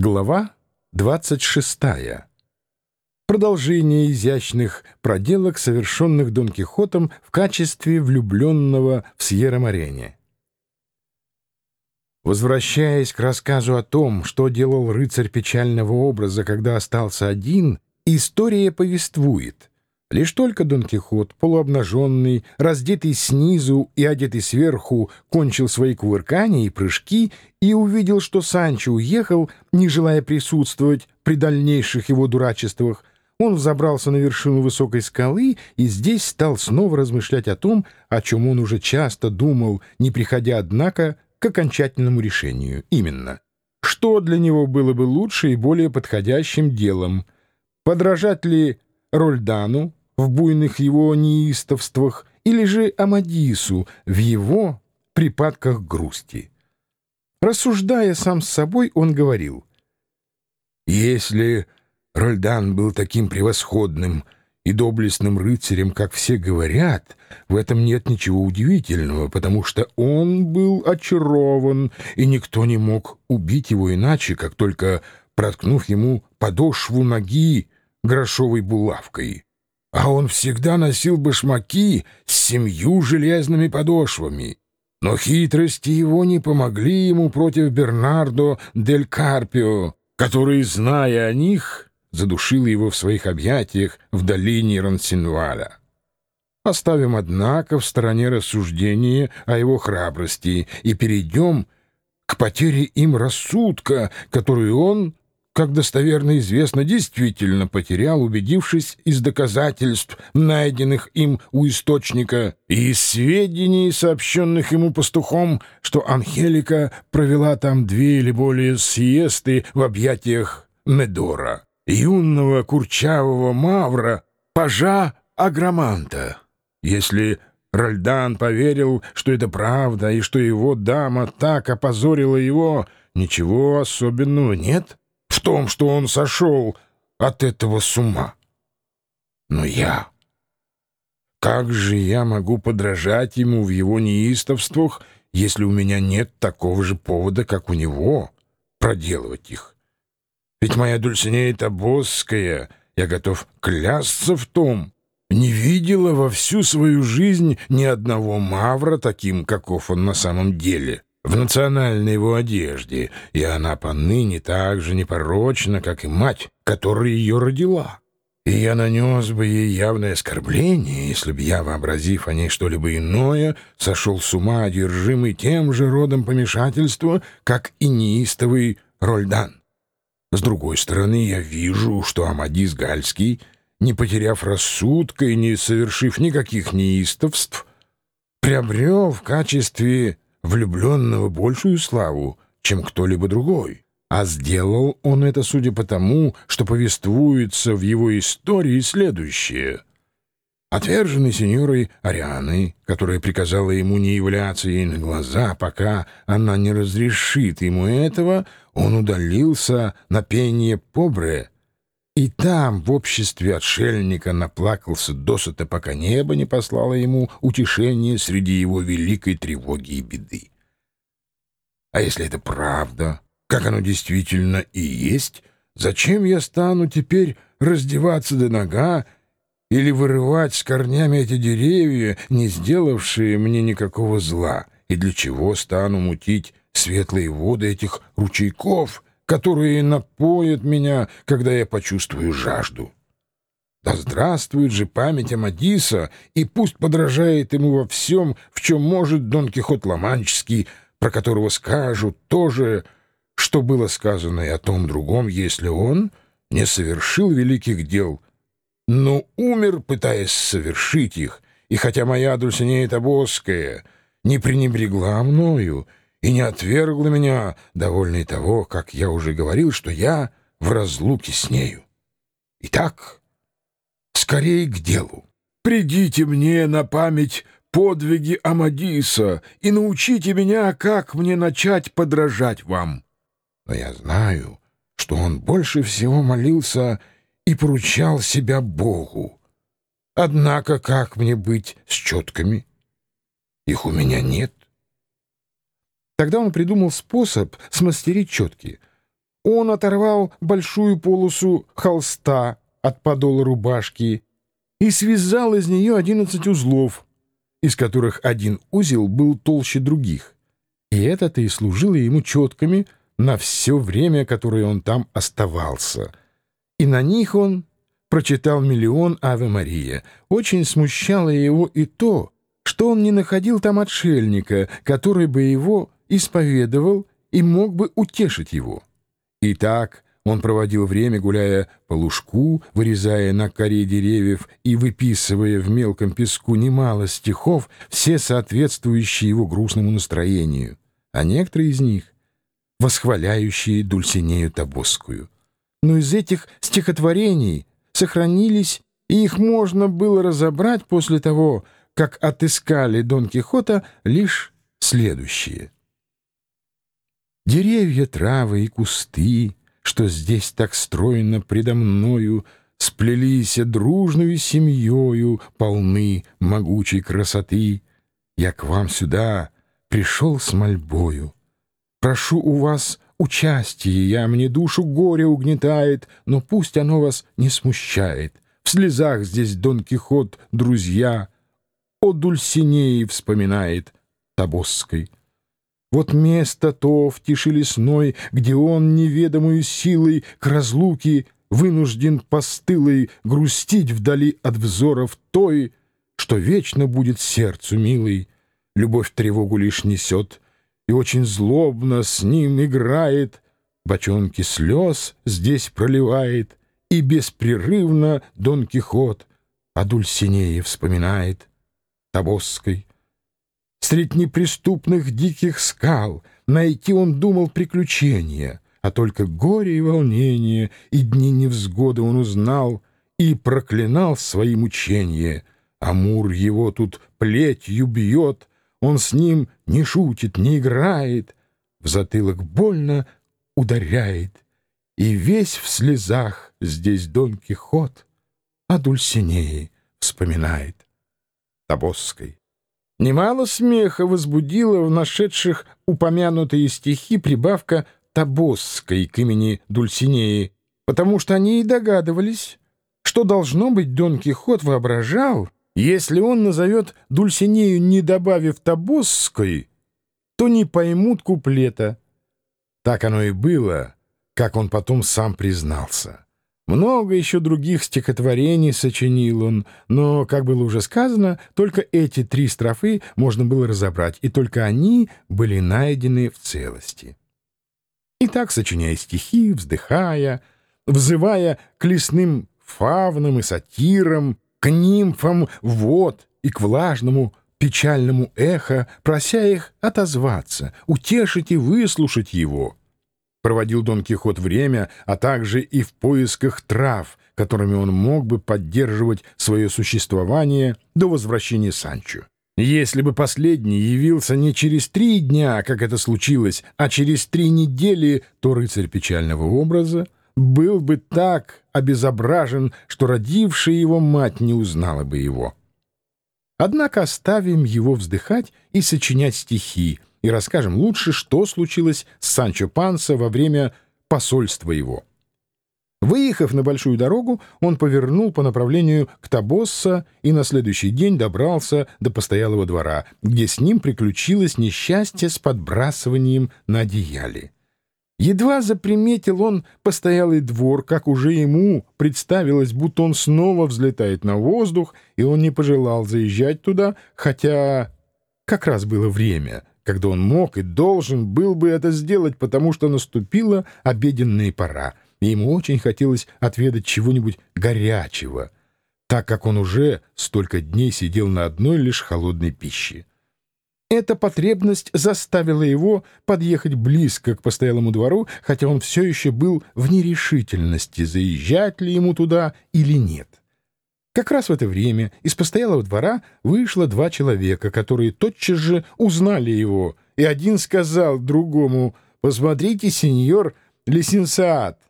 Глава 26. Продолжение изящных проделок, совершенных Дон Кихотом в качестве влюбленного в Сьерра-Морене. Возвращаясь к рассказу о том, что делал рыцарь печального образа, когда остался один, история повествует — Лишь только Дон Кихот, полуобнаженный, раздетый снизу и одетый сверху, кончил свои кувыркания и прыжки и увидел, что Санчо уехал, не желая присутствовать при дальнейших его дурачествах, он взобрался на вершину высокой скалы и здесь стал снова размышлять о том, о чем он уже часто думал, не приходя, однако, к окончательному решению. Именно, что для него было бы лучше и более подходящим делом? Подражать ли Рольдану, в буйных его неистовствах или же Амадису в его припадках грусти. Рассуждая сам с собой, он говорил, «Если Рольдан был таким превосходным и доблестным рыцарем, как все говорят, в этом нет ничего удивительного, потому что он был очарован, и никто не мог убить его иначе, как только проткнув ему подошву ноги грошовой булавкой а он всегда носил башмаки с семью железными подошвами. Но хитрости его не помогли ему против Бернардо дель Карпио, который, зная о них, задушил его в своих объятиях в долине Рансинваля. Оставим, однако, в стороне рассуждения о его храбрости и перейдем к потере им рассудка, которую он как достоверно известно, действительно потерял, убедившись из доказательств, найденных им у источника, и из сведений, сообщенных ему пастухом, что Анхелика провела там две или более сиесты в объятиях Медора, юного курчавого мавра, пажа Агроманта. Если Ральдан поверил, что это правда, и что его дама так опозорила его, ничего особенного нет в том, что он сошел от этого с ума. Но я... Как же я могу подражать ему в его неистовствах, если у меня нет такого же повода, как у него, проделывать их? Ведь моя Дульсинея Тобосская, я готов клясться в том, не видела во всю свою жизнь ни одного мавра таким, каков он на самом деле в национальной его одежде, и она поныне так же непорочна, как и мать, которая ее родила. И я нанес бы ей явное оскорбление, если б я, вообразив о ней что-либо иное, сошел с ума, одержимый тем же родом помешательства, как и неистовый Рольдан. С другой стороны, я вижу, что Амадис Гальский, не потеряв рассудка и не совершив никаких неистовств, приобрел в качестве влюбленного большую славу, чем кто-либо другой. А сделал он это, судя по тому, что повествуется в его истории следующее. Отверженный сеньорой Арианой, которая приказала ему не являться ей на глаза, пока она не разрешит ему этого, он удалился на пение Побре, и там, в обществе отшельника, наплакался досыта, пока небо не послало ему утешение среди его великой тревоги и беды. А если это правда, как оно действительно и есть, зачем я стану теперь раздеваться до нога или вырывать с корнями эти деревья, не сделавшие мне никакого зла, и для чего стану мутить светлые воды этих ручейков — которые напоят меня, когда я почувствую жажду. Да здравствует же память Амадиса, и пусть подражает ему во всем, в чем может Дон Кихот Ломанческий, про которого скажут то же, что было сказано и о том другом, если он не совершил великих дел, но умер, пытаясь совершить их, и хотя моя Дульсинея Тобоская не пренебрегла мною, и не отвергла меня, довольный того, как я уже говорил, что я в разлуке с нею. Итак, скорее к делу. Придите мне на память подвиги Амадиса и научите меня, как мне начать подражать вам. Но я знаю, что он больше всего молился и поручал себя Богу. Однако как мне быть с четками? Их у меня нет. Тогда он придумал способ смастерить четки. Он оторвал большую полосу холста от подола рубашки и связал из нее одиннадцать узлов, из которых один узел был толще других. И это-то и служило ему четками на все время, которое он там оставался. И на них он прочитал миллион «Аве Мария». Очень смущало его и то, что он не находил там отшельника, который бы его исповедовал и мог бы утешить его. Итак, он проводил время, гуляя по лужку, вырезая на коре деревьев и выписывая в мелком песку немало стихов, все соответствующие его грустному настроению, а некоторые из них — восхваляющие Дульсинею Тобосскую. Но из этих стихотворений сохранились, и их можно было разобрать после того, как отыскали Дон Кихота лишь следующие. Деревья, травы и кусты, что здесь так стройно предо мною Сплелись дружную семьёю, полны могучей красоты. Я к вам сюда пришел с мольбою. Прошу у вас участие, я мне душу горе угнетает, но пусть оно вас не смущает. В слезах здесь Дон Кихот, друзья, о Дульсинеи вспоминает Табосской. Вот место то в тиши лесной, где он неведомую силой к разлуке вынужден постылой грустить вдали от взоров той, что вечно будет сердцу милой, любовь тревогу лишь несет и очень злобно с ним играет, бочонки слез здесь проливает, и беспрерывно Дон Кихот о Дульсинее вспоминает, Тобосской Средь неприступных диких скал найти он думал приключения, а только горе и волнение и дни невзгоды он узнал и проклинал свои мучения. Амур его тут плетью бьет, он с ним не шутит, не играет, в затылок больно ударяет, и весь в слезах здесь Дон Кихот о Дульсинее вспоминает. Тобосской. Немало смеха возбудила в нашедших упомянутые стихи прибавка Табосской к имени Дульсинеи, потому что они и догадывались, что, должно быть, Дон Кихот воображал, если он назовет Дульсинею, не добавив Табосской, то не поймут куплета. Так оно и было, как он потом сам признался. Много еще других стихотворений сочинил он, но, как было уже сказано, только эти три строфы можно было разобрать, и только они были найдены в целости. И так, сочиняя стихи, вздыхая, взывая к лесным фавнам и сатирам, к нимфам вод и к влажному печальному эхо, прося их отозваться, утешить и выслушать его — проводил Дон Кихот время, а также и в поисках трав, которыми он мог бы поддерживать свое существование до возвращения Санчо. Если бы последний явился не через три дня, как это случилось, а через три недели, то рыцарь печального образа был бы так обезображен, что родившая его мать не узнала бы его. Однако оставим его вздыхать и сочинять стихи, и расскажем лучше, что случилось с Санчо Панса во время посольства его. Выехав на большую дорогу, он повернул по направлению к Табосса и на следующий день добрался до постоялого двора, где с ним приключилось несчастье с подбрасыванием на одеяле. Едва заприметил он постоялый двор, как уже ему представилось, будто он снова взлетает на воздух, и он не пожелал заезжать туда, хотя как раз было время, когда он мог и должен был бы это сделать, потому что наступила обеденная пора, и ему очень хотелось отведать чего-нибудь горячего, так как он уже столько дней сидел на одной лишь холодной пище. Эта потребность заставила его подъехать близко к постоялому двору, хотя он все еще был в нерешительности, заезжать ли ему туда или нет. Как раз в это время из постоялого двора вышло два человека, которые тотчас же узнали его, и один сказал другому «Посмотрите, сеньор Лесинсаат,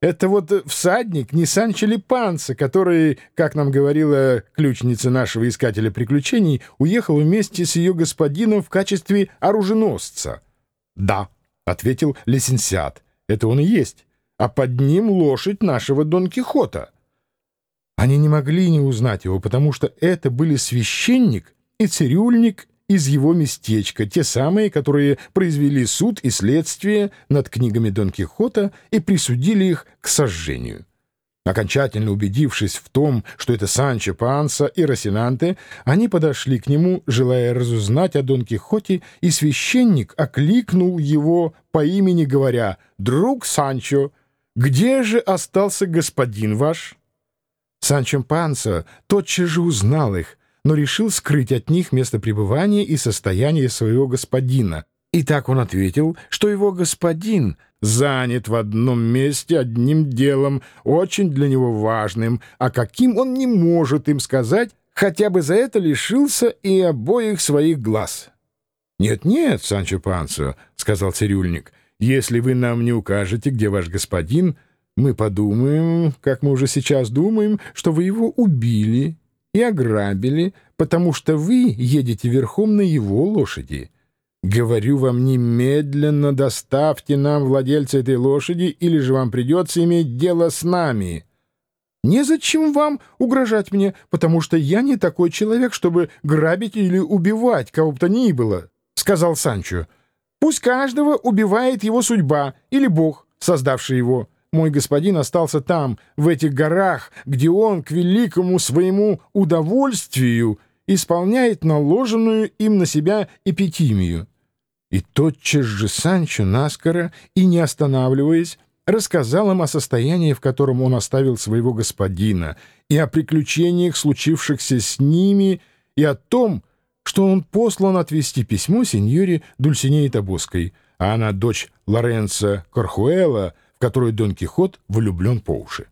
это вот всадник не Санчо который, как нам говорила ключница нашего искателя приключений, уехал вместе с ее господином в качестве оруженосца». «Да», — ответил Лесинсиат, — это он и есть, а под ним лошадь нашего Дон Кихота. Они не могли не узнать его, потому что это были священник и цирюльник из его местечка, те самые, которые произвели суд и следствие над книгами Дон Кихота и присудили их к сожжению. Окончательно убедившись в том, что это Санчо Панса и Росинанте, они подошли к нему, желая разузнать о Дон Кихоте, и священник окликнул его по имени, говоря «Друг Санчо, где же остался господин ваш?» Санчо Панса тотчас же узнал их, но решил скрыть от них место пребывания и состояние своего господина. И так он ответил, что его господин занят в одном месте одним делом, очень для него важным, а каким он не может им сказать, хотя бы за это лишился и обоих своих глаз. «Нет-нет, Санчо Пансо», — сказал цирюльник, — «если вы нам не укажете, где ваш господин, — мы подумаем, как мы уже сейчас думаем, что вы его убили и ограбили, потому что вы едете верхом на его лошади. Говорю вам, немедленно доставьте нам владельца этой лошади, или же вам придется иметь дело с нами. Незачем вам угрожать мне, потому что я не такой человек, чтобы грабить или убивать кого бы то ни было, — сказал Санчо. Пусть каждого убивает его судьба или Бог, создавший его. Мой господин остался там, в этих горах, где он к великому своему удовольствию исполняет наложенную им на себя эпитимию. И тотчас же Санчо наскоро и не останавливаясь, рассказал им о состоянии, в котором он оставил своего господина, и о приключениях, случившихся с ними, и о том, что он послан отвезти письмо сеньоре Дульсинеи Табоской, а она дочь Лоренцо Корхуэла — которую Дон Кихот влюблен по уши.